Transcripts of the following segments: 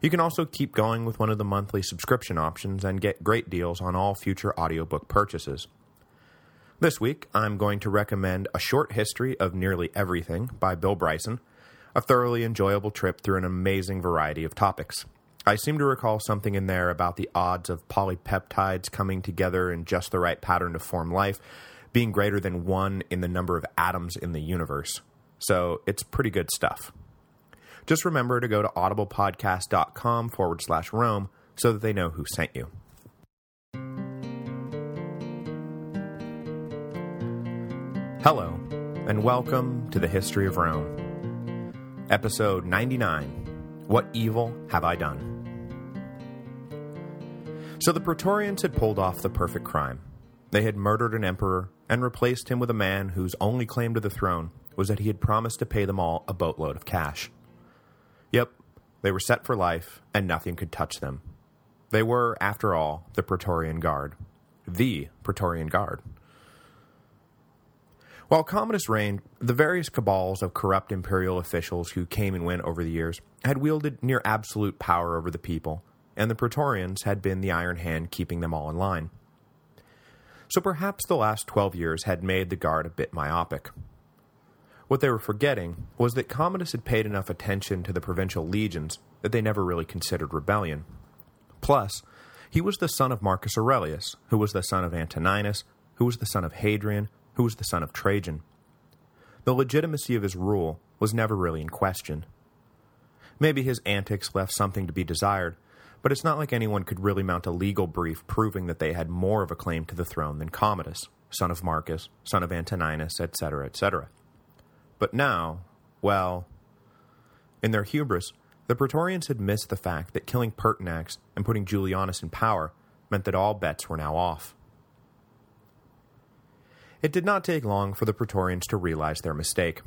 You can also keep going with one of the monthly subscription options and get great deals on all future audiobook purchases. This week, I'm going to recommend A Short History of Nearly Everything by Bill Bryson, a thoroughly enjoyable trip through an amazing variety of topics. I seem to recall something in there about the odds of polypeptides coming together in just the right pattern to form life being greater than one in the number of atoms in the universe. So it's pretty good stuff. Just remember to go to audiblepodcast.com forward slash Rome so that they know who sent you. Hello, and welcome to the History of Rome. Episode 99, What Evil Have I Done? So the Praetorians had pulled off the perfect crime. They had murdered an emperor and replaced him with a man whose only claim to the throne was that he had promised to pay them all a boatload of cash. Yep, they were set for life, and nothing could touch them. They were, after all, the Praetorian Guard. The Praetorian Guard. While Commodus reigned, the various cabals of corrupt imperial officials who came and went over the years had wielded near absolute power over the people, and the Praetorians had been the iron hand keeping them all in line. So perhaps the last 12 years had made the Guard a bit myopic. What they were forgetting was that Commodus had paid enough attention to the provincial legions that they never really considered rebellion. Plus, he was the son of Marcus Aurelius, who was the son of Antoninus, who was the son of Hadrian, who was the son of Trajan. The legitimacy of his rule was never really in question. Maybe his antics left something to be desired, but it's not like anyone could really mount a legal brief proving that they had more of a claim to the throne than Commodus, son of Marcus, son of Antoninus, etc., etc. But now, well, in their hubris, the Praetorians had missed the fact that killing Pertinax and putting Julianus in power meant that all bets were now off. It did not take long for the Praetorians to realize their mistake.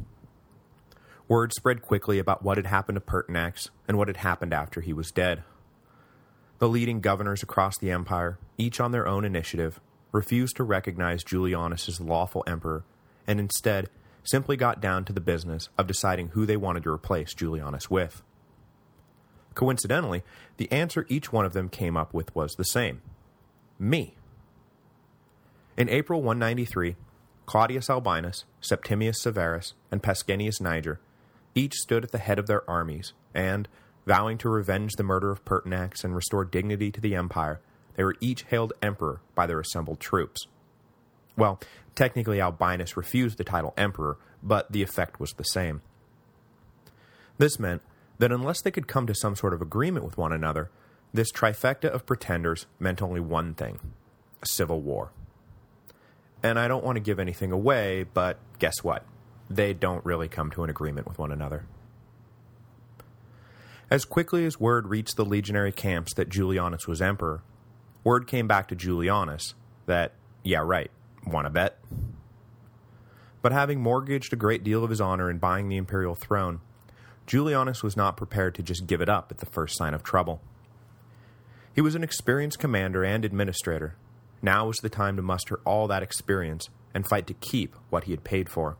Word spread quickly about what had happened to Pertinax and what had happened after he was dead. The leading governors across the empire, each on their own initiative, refused to recognize Julianus as lawful emperor, and instead simply got down to the business of deciding who they wanted to replace Julianus with. Coincidentally, the answer each one of them came up with was the same. Me. In April 193, Claudius Albinus, Septimius Severus, and Pescennius Niger each stood at the head of their armies, and, Vowing to revenge the murder of Pertinax and restore dignity to the empire, they were each hailed emperor by their assembled troops. Well, technically Albinus refused the title emperor, but the effect was the same. This meant that unless they could come to some sort of agreement with one another, this trifecta of pretenders meant only one thing, a civil war. And I don't want to give anything away, but guess what? They don't really come to an agreement with one another. As quickly as word reached the legionary camps that Julianus was emperor, word came back to Julianus that, yeah right, wanna bet? But having mortgaged a great deal of his honor in buying the imperial throne, Julianus was not prepared to just give it up at the first sign of trouble. He was an experienced commander and administrator. Now was the time to muster all that experience and fight to keep what he had paid for.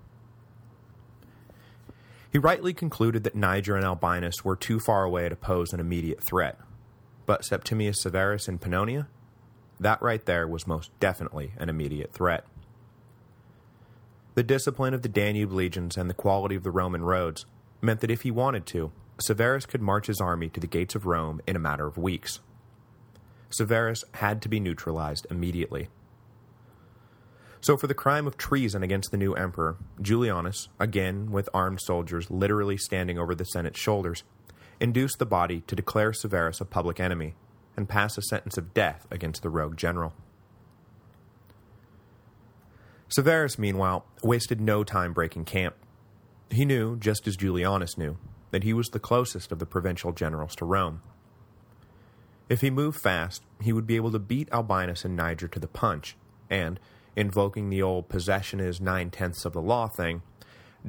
He rightly concluded that Niger and Albinus were too far away to pose an immediate threat. But Septimius Severus in Pannonia? That right there was most definitely an immediate threat. The discipline of the Danube legions and the quality of the Roman roads meant that if he wanted to, Severus could march his army to the gates of Rome in a matter of weeks. Severus had to be neutralized immediately. So for the crime of treason against the new emperor, Julianus, again with armed soldiers literally standing over the Senate's shoulders, induced the body to declare Severus a public enemy and pass a sentence of death against the rogue general. Severus, meanwhile, wasted no time breaking camp. He knew, just as Julianus knew, that he was the closest of the provincial generals to Rome. If he moved fast, he would be able to beat Albinus and Niger to the punch, and, invoking the old possession is nine-tenths of the law thing,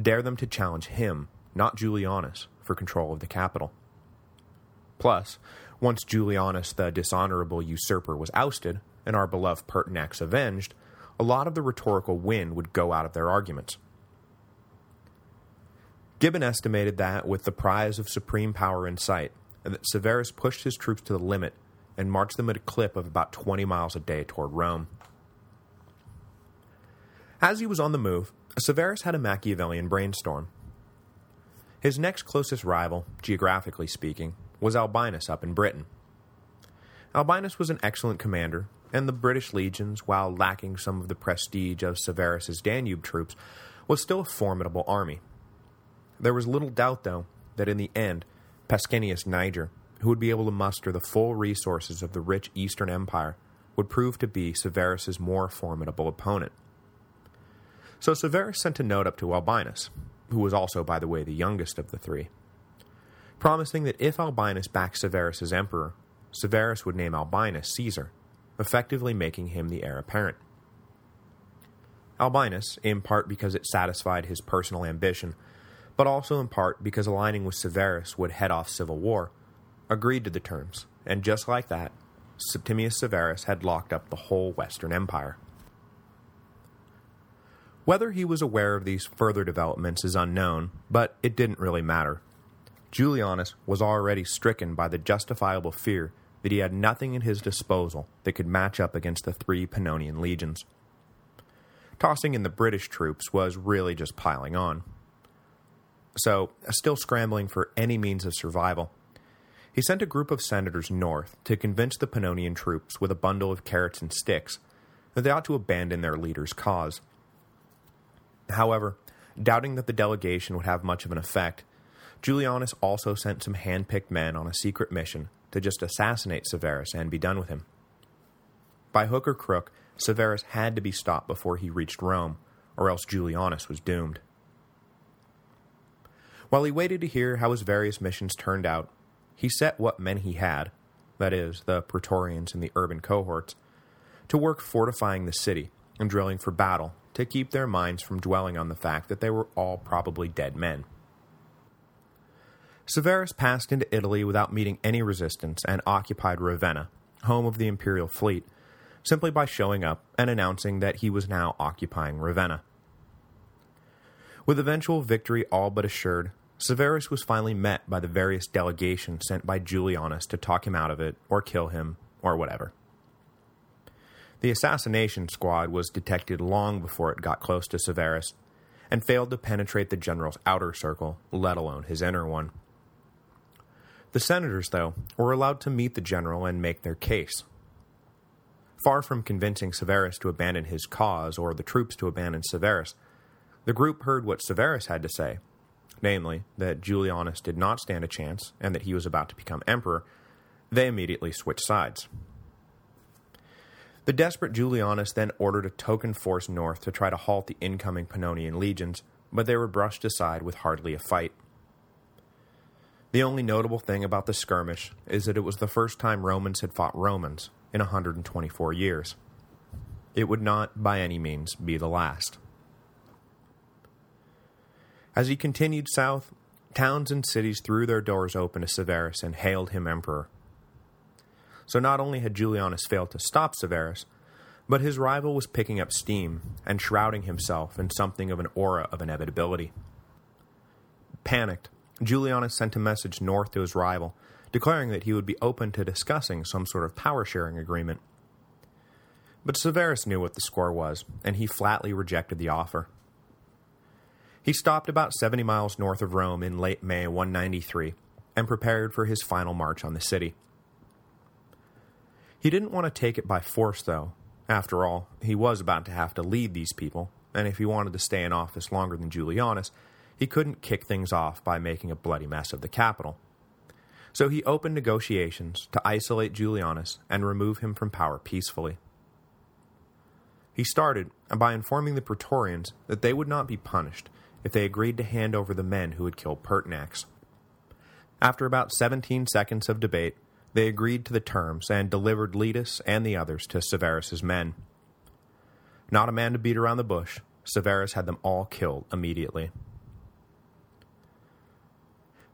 dare them to challenge him, not Julianus, for control of the capital. Plus, once Julianus the dishonorable usurper was ousted, and our beloved Pertinax avenged, a lot of the rhetorical wind would go out of their arguments. Gibbon estimated that, with the prize of supreme power in sight, that Severus pushed his troops to the limit and marched them at a clip of about 20 miles a day toward Rome. As he was on the move, Severus had a Machiavellian brainstorm. His next closest rival, geographically speaking, was Albinus up in Britain. Albinus was an excellent commander, and the British legions, while lacking some of the prestige of Severus's Danube troops, was still a formidable army. There was little doubt, though, that in the end, Pescennius Niger, who would be able to muster the full resources of the rich Eastern Empire, would prove to be Severus's more formidable opponent. So Severus sent a note up to Albinus, who was also, by the way, the youngest of the three, promising that if Albinus backed Severus as emperor, Severus would name Albinus Caesar, effectively making him the heir apparent. Albinus, in part because it satisfied his personal ambition, but also in part because aligning with Severus would head off civil war, agreed to the terms, and just like that, Septimius Severus had locked up the whole Western Empire. Whether he was aware of these further developments is unknown, but it didn't really matter. Julianus was already stricken by the justifiable fear that he had nothing at his disposal that could match up against the three Pannonian legions. Tossing in the British troops was really just piling on. So, still scrambling for any means of survival, he sent a group of senators north to convince the Pannonian troops with a bundle of carrots and sticks that they ought to abandon their leader's cause. However, doubting that the delegation would have much of an effect, Julianus also sent some hand-picked men on a secret mission to just assassinate Severus and be done with him. By hook or crook, Severus had to be stopped before he reached Rome, or else Julianus was doomed. While he waited to hear how his various missions turned out, he set what men he had, that is, the Praetorians and the urban cohorts, to work fortifying the city and drilling for battle to keep their minds from dwelling on the fact that they were all probably dead men. Severus passed into Italy without meeting any resistance and occupied Ravenna, home of the imperial fleet, simply by showing up and announcing that he was now occupying Ravenna. With eventual victory all but assured, Severus was finally met by the various delegations sent by Julianus to talk him out of it, or kill him, or whatever. The assassination squad was detected long before it got close to Severus, and failed to penetrate the general's outer circle, let alone his inner one. The senators, though, were allowed to meet the general and make their case. Far from convincing Severus to abandon his cause or the troops to abandon Severus, the group heard what Severus had to say, namely, that Julianus did not stand a chance and that he was about to become emperor, they immediately switched sides. The desperate Julianus then ordered a token force north to try to halt the incoming Pannonian legions, but they were brushed aside with hardly a fight. The only notable thing about the skirmish is that it was the first time Romans had fought Romans in 124 years. It would not, by any means, be the last. As he continued south, towns and cities threw their doors open to Severus and hailed him emperor. So not only had Julianus failed to stop Severus, but his rival was picking up steam and shrouding himself in something of an aura of inevitability. Panicked, Julianus sent a message north to his rival, declaring that he would be open to discussing some sort of power-sharing agreement. But Severus knew what the score was, and he flatly rejected the offer. He stopped about 70 miles north of Rome in late May 193, and prepared for his final march on the city. He didn't want to take it by force, though. After all, he was about to have to lead these people, and if he wanted to stay in office longer than Julianus, he couldn't kick things off by making a bloody mess of the capital. So he opened negotiations to isolate Julianus and remove him from power peacefully. He started by informing the Praetorians that they would not be punished if they agreed to hand over the men who had killed Pertinax. After about 17 seconds of debate, they agreed to the terms and delivered Laetus and the others to Severus's men. Not a man to beat around the bush, Severus had them all killed immediately.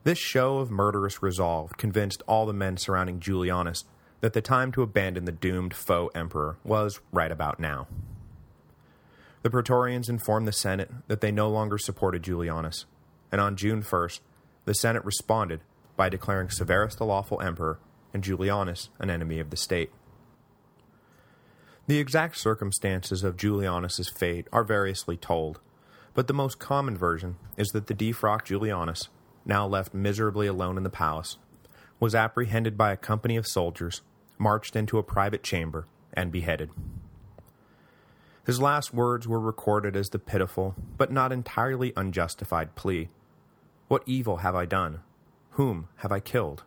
This show of murderous resolve convinced all the men surrounding Julianus that the time to abandon the doomed faux emperor was right about now. The Praetorians informed the Senate that they no longer supported Julianus, and on June 1st, the Senate responded by declaring Severus the lawful emperor and Julianus an enemy of the state. The exact circumstances of Julianus's fate are variously told, but the most common version is that the defrocked Julianus, now left miserably alone in the palace, was apprehended by a company of soldiers, marched into a private chamber, and beheaded. His last words were recorded as the pitiful, but not entirely unjustified plea, What evil have I done? Whom have I killed?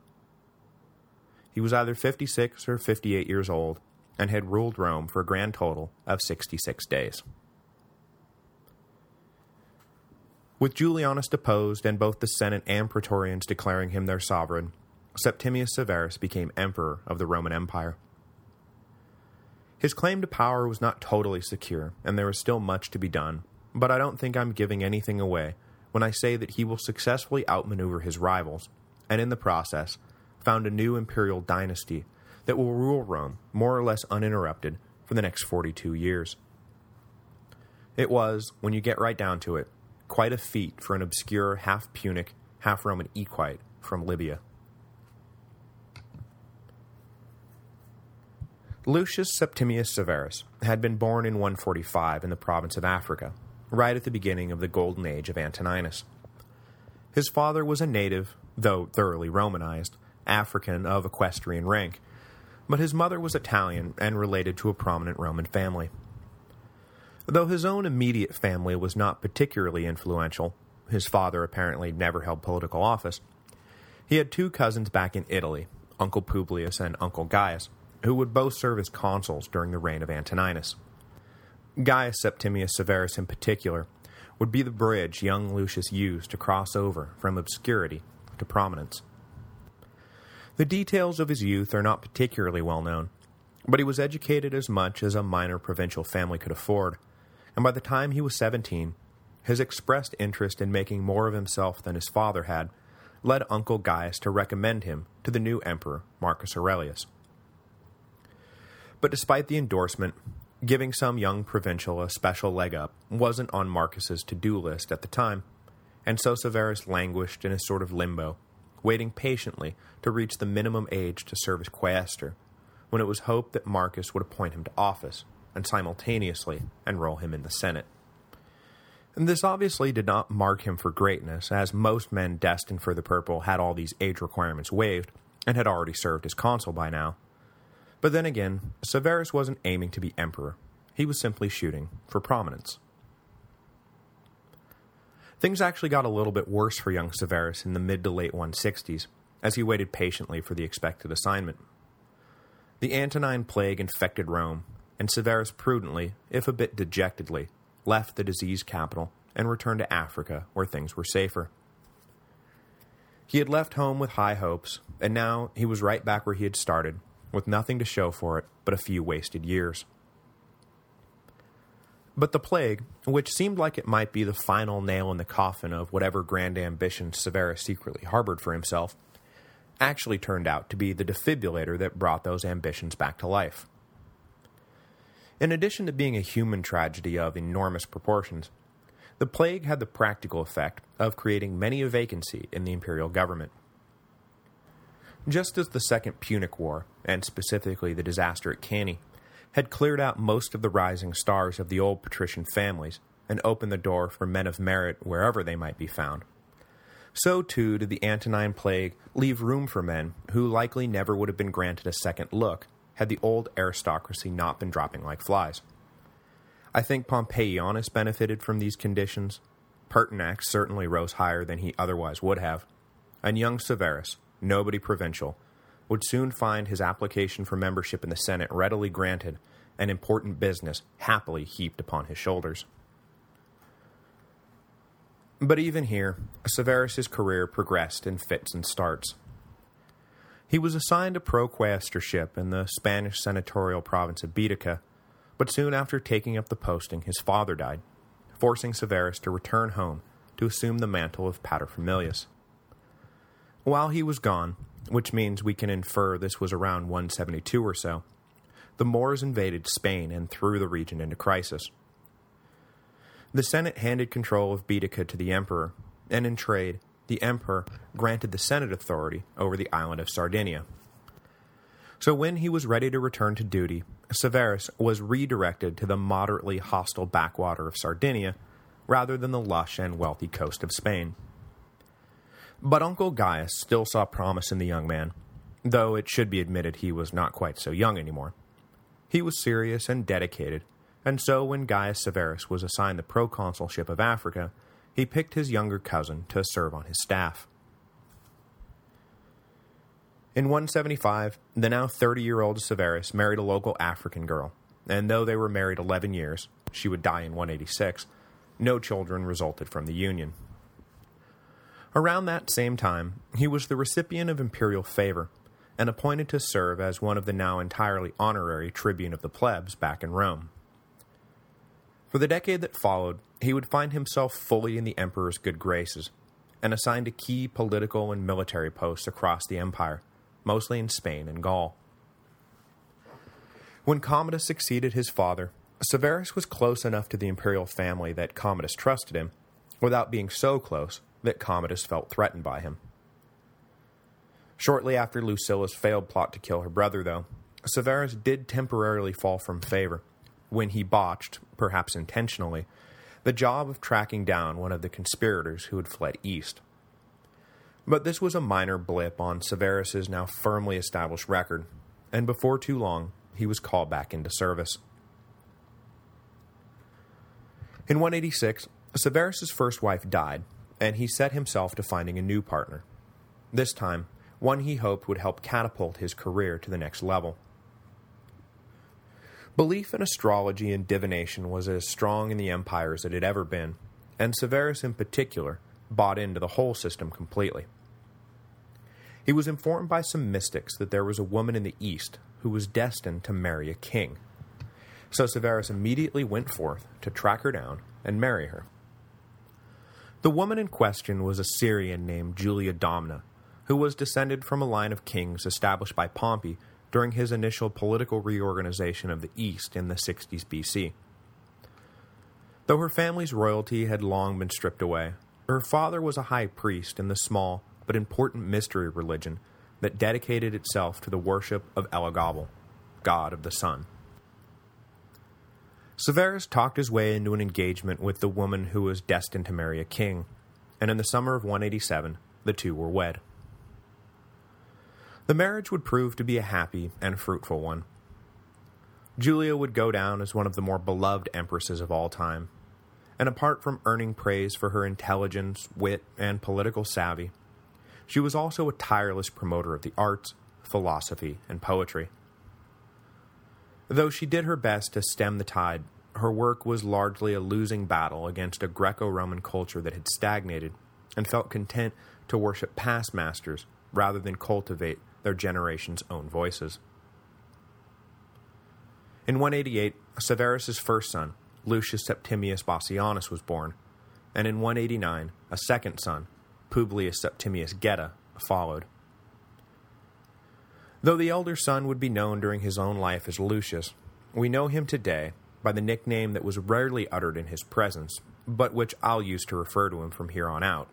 He was either 56 or 58 years old, and had ruled Rome for a grand total of 66 days. With Julianus deposed and both the Senate and Praetorians declaring him their sovereign, Septimius Severus became emperor of the Roman Empire. His claim to power was not totally secure, and there was still much to be done, but I don't think I'm giving anything away when I say that he will successfully outmaneuver his rivals, and in the process, found a new imperial dynasty that will rule Rome more or less uninterrupted for the next 42 years. It was, when you get right down to it, quite a feat for an obscure half-Punic, half-Roman equite from Libya. Lucius Septimius Severus had been born in 145 in the province of Africa, right at the beginning of the golden age of Antoninus. His father was a native, though thoroughly Romanized, African of equestrian rank, but his mother was Italian and related to a prominent Roman family. Though his own immediate family was not particularly influential, his father apparently never held political office, he had two cousins back in Italy, Uncle Publius and Uncle Gaius, who would both serve as consuls during the reign of Antoninus. Gaius Septimius Severus in particular would be the bridge young Lucius used to cross over from obscurity to prominence. The details of his youth are not particularly well known, but he was educated as much as a minor provincial family could afford, and by the time he was 17, his expressed interest in making more of himself than his father had led Uncle Gaius to recommend him to the new emperor, Marcus Aurelius. But despite the endorsement, giving some young provincial a special leg up wasn't on Marcus's to-do list at the time, and so Severus languished in a sort of limbo, waiting patiently to reach the minimum age to serve as quaestor, when it was hoped that Marcus would appoint him to office, and simultaneously enroll him in the Senate. And this obviously did not mark him for greatness, as most men destined for the purple had all these age requirements waived, and had already served as consul by now. But then again, Severus wasn't aiming to be emperor. He was simply shooting for prominence. Things actually got a little bit worse for young Severus in the mid to late 160s, as he waited patiently for the expected assignment. The Antonine Plague infected Rome, and Severus prudently, if a bit dejectedly, left the disease capital and returned to Africa where things were safer. He had left home with high hopes, and now he was right back where he had started, with nothing to show for it but a few wasted years. But the plague, which seemed like it might be the final nail in the coffin of whatever grand ambition Severus secretly harbored for himself, actually turned out to be the defibrillator that brought those ambitions back to life. In addition to being a human tragedy of enormous proportions, the plague had the practical effect of creating many a vacancy in the imperial government. Just as the Second Punic War, and specifically the disaster at Cannae, had cleared out most of the rising stars of the old patrician families and opened the door for men of merit wherever they might be found. So too did the Antonine Plague leave room for men who likely never would have been granted a second look had the old aristocracy not been dropping like flies. I think Pompeianus benefited from these conditions, Pertinax certainly rose higher than he otherwise would have, and young Severus, nobody provincial, would soon find his application for membership in the Senate readily granted and important business happily heaped upon his shoulders. But even here, Severus's career progressed in fits and starts. He was assigned a proquaestorship in the Spanish senatorial province of Baetica, but soon after taking up the posting his father died, forcing Severus to return home to assume the mantle of paterfamilias. While he was gone, which means we can infer this was around 172 or so, the Moors invaded Spain and threw the region into crisis. The Senate handed control of Baetica to the emperor, and in trade, the emperor granted the Senate authority over the island of Sardinia. So when he was ready to return to duty, Severus was redirected to the moderately hostile backwater of Sardinia rather than the lush and wealthy coast of Spain. But Uncle Gaius still saw promise in the young man, though it should be admitted he was not quite so young anymore. He was serious and dedicated, and so when Gaius Severus was assigned the proconsulship of Africa, he picked his younger cousin to serve on his staff. In 175, the now 30-year-old Severus married a local African girl, and though they were married 11 years, she would die in 186, no children resulted from the union. Around that same time, he was the recipient of imperial favor, and appointed to serve as one of the now entirely honorary tribune of the plebs back in Rome. For the decade that followed, he would find himself fully in the emperor's good graces, and assigned to key political and military posts across the empire, mostly in Spain and Gaul. When Commodus succeeded his father, Severus was close enough to the imperial family that Commodus trusted him, without being so close that Commodus felt threatened by him. Shortly after Lucilla's failed plot to kill her brother, though, Severus did temporarily fall from favor, when he botched, perhaps intentionally, the job of tracking down one of the conspirators who had fled east. But this was a minor blip on Severus's now firmly established record, and before too long, he was called back into service. In 186, Severus's first wife died, and he set himself to finding a new partner. This time, one he hoped would help catapult his career to the next level. Belief in astrology and divination was as strong in the empire as it had ever been, and Severus in particular bought into the whole system completely. He was informed by some mystics that there was a woman in the east who was destined to marry a king, so Severus immediately went forth to track her down and marry her. The woman in question was a Syrian named Julia Domna, who was descended from a line of kings established by Pompey during his initial political reorganization of the East in the 60s BC. Though her family's royalty had long been stripped away, her father was a high priest in the small but important mystery religion that dedicated itself to the worship of Elagabal, god of the sun. Severus talked his way into an engagement with the woman who was destined to marry a king, and in the summer of 187, the two were wed. The marriage would prove to be a happy and fruitful one. Julia would go down as one of the more beloved empresses of all time, and apart from earning praise for her intelligence, wit, and political savvy, she was also a tireless promoter of the arts, philosophy, and poetry. Though she did her best to stem the tide, her work was largely a losing battle against a Greco-Roman culture that had stagnated and felt content to worship past masters rather than cultivate their generation's own voices. In 188, Severus's first son, Lucius Septimius Bassianus, was born, and in 189, a second son, Publius Septimius Geta, followed. Though the elder son would be known during his own life as Lucius, we know him today by the nickname that was rarely uttered in his presence, but which I'll use to refer to him from here on out,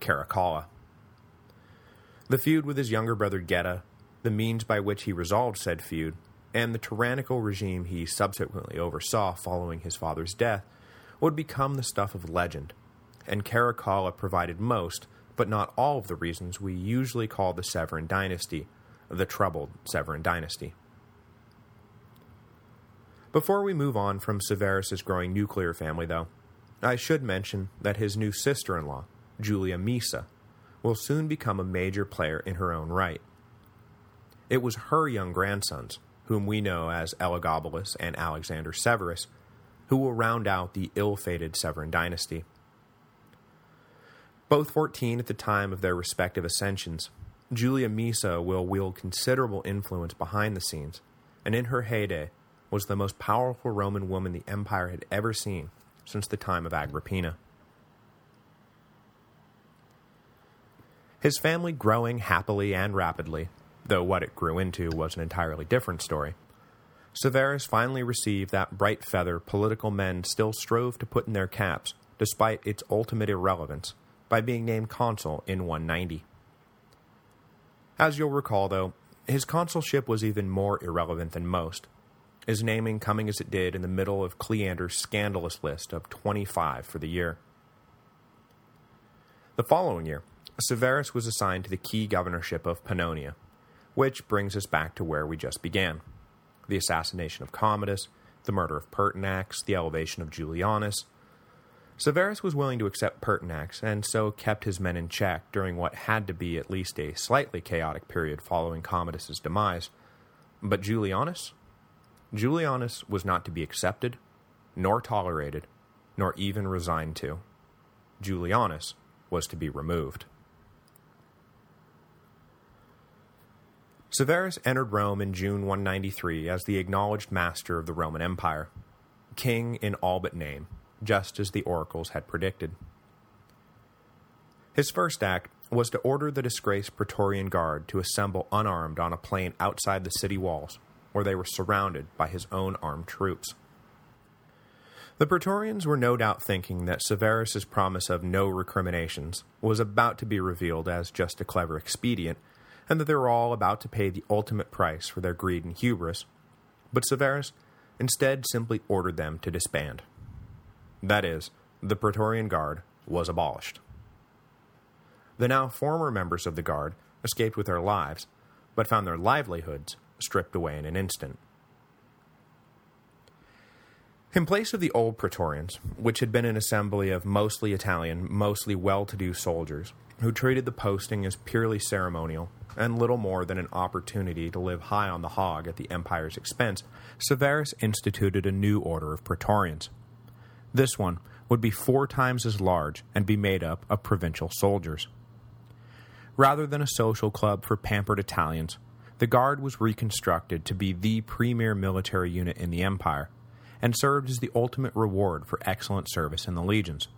Caracalla. The feud with his younger brother Geta, the means by which he resolved said feud, and the tyrannical regime he subsequently oversaw following his father's death would become the stuff of legend, and Caracalla provided most, but not all of the reasons we usually call the Severan dynasty, the troubled Severan dynasty. Before we move on from Severus's growing nuclear family, though, I should mention that his new sister-in-law, Julia Maesa, will soon become a major player in her own right. It was her young grandsons, whom we know as Elagabalus and Alexander Severus, who will round out the ill-fated Severan dynasty. Both 14 at the time of their respective ascensions, Julia Maesa will wield considerable influence behind the scenes, and in her heyday was the most powerful Roman woman the empire had ever seen since the time of Agrippina. His family growing happily and rapidly, though what it grew into was an entirely different story, Severus finally received that bright feather political men still strove to put in their caps, despite its ultimate irrelevance, by being named consul in 190. As you'll recall, though, his consulship was even more irrelevant than most, his naming coming as it did in the middle of Cleander's scandalous list of 25 for the year. The following year, Severus was assigned to the key governorship of Pannonia, which brings us back to where we just began. The assassination of Commodus, the murder of Pertinax, the elevation of Julianus. Severus was willing to accept Pertinax, and so kept his men in check during what had to be at least a slightly chaotic period following Commodus's demise. But Julianus? Julianus was not to be accepted, nor tolerated, nor even resigned to. Julianus was to be removed. Severus entered Rome in June 193 as the acknowledged master of the Roman Empire, king in all but name, just as the oracles had predicted. His first act was to order the disgraced Praetorian Guard to assemble unarmed on a plain outside the city walls, where they were surrounded by his own armed troops. The Praetorians were no doubt thinking that Severus's promise of no recriminations was about to be revealed as just a clever expedient, and that they were all about to pay the ultimate price for their greed and hubris, but Severus instead simply ordered them to disband. That is, the Praetorian Guard was abolished. The now former members of the Guard escaped with their lives, but found their livelihoods stripped away in an instant. In place of the old Praetorians, which had been an assembly of mostly Italian, mostly well-to-do soldiers, who treated the posting as purely ceremonial and little more than an opportunity to live high on the hog at the empire's expense, Severus instituted a new order of Praetorians. This one would be four times as large and be made up of provincial soldiers. Rather than a social club for pampered Italians, the Guard was reconstructed to be the premier military unit in the empire, and served as the ultimate reward for excellent service in the legions.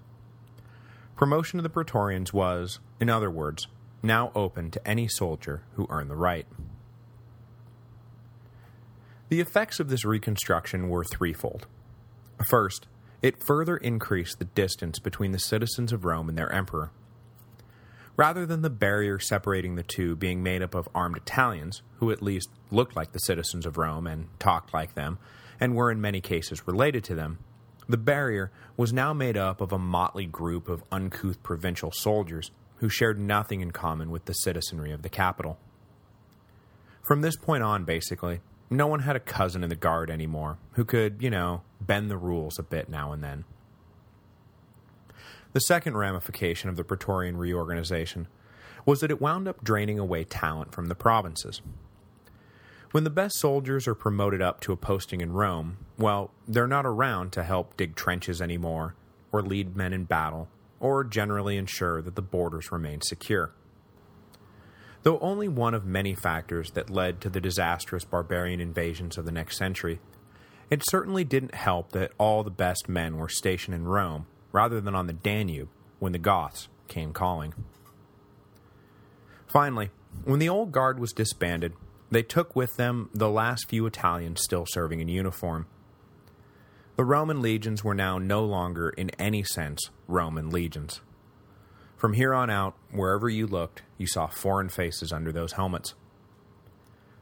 Promotion of the Praetorians was, in other words, now open to any soldier who earned the right. The effects of this reconstruction were threefold. First, it further increased the distance between the citizens of Rome and their emperor. Rather than the barrier separating the two being made up of armed Italians, who at least looked like the citizens of Rome and talked like them, and were in many cases related to them, the barrier was now made up of a motley group of uncouth provincial soldiers who shared nothing in common with the citizenry of the capital. From this point on, basically, no one had a cousin in the Guard anymore who could, you know, bend the rules a bit now and then. The second ramification of the Praetorian reorganization was that it wound up draining away talent from the provinces. When the best soldiers are promoted up to a posting in Rome, well, they're not around to help dig trenches anymore, or lead men in battle, or generally ensure that the borders remain secure. Though only one of many factors that led to the disastrous barbarian invasions of the next century, it certainly didn't help that all the best men were stationed in Rome rather than on the Danube when the Goths came calling. Finally, when the old guard was disbanded, they took with them the last few Italians still serving in uniform. The Roman legions were now no longer, in any sense, Roman legions. From here on out, wherever you looked, you saw foreign faces under those helmets.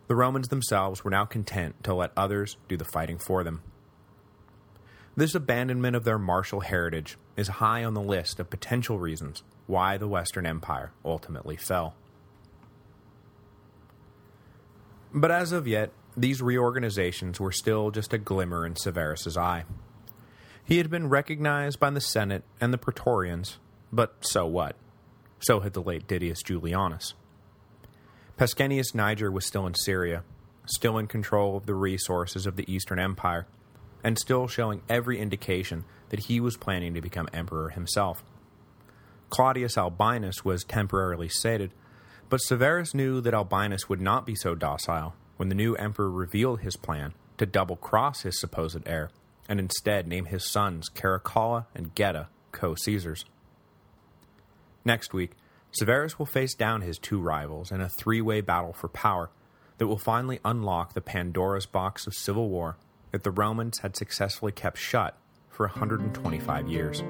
The Romans themselves were now content to let others do the fighting for them. This abandonment of their martial heritage is high on the list of potential reasons why the Western Empire ultimately fell. But as of yet, these reorganizations were still just a glimmer in Severus's eye. He had been recognized by the Senate and the Praetorians, but so what? So had the late Didius Julianus. Pescennius Niger was still in Syria, still in control of the resources of the Eastern Empire, and still showing every indication that he was planning to become emperor himself. Claudius Albinus was temporarily sated, But Severus knew that Albinus would not be so docile when the new emperor revealed his plan to double-cross his supposed heir, and instead name his sons Caracalla and Geta co-Caesars. Next week, Severus will face down his two rivals in a three-way battle for power that will finally unlock the Pandora's box of civil war that the Romans had successfully kept shut for 125 years.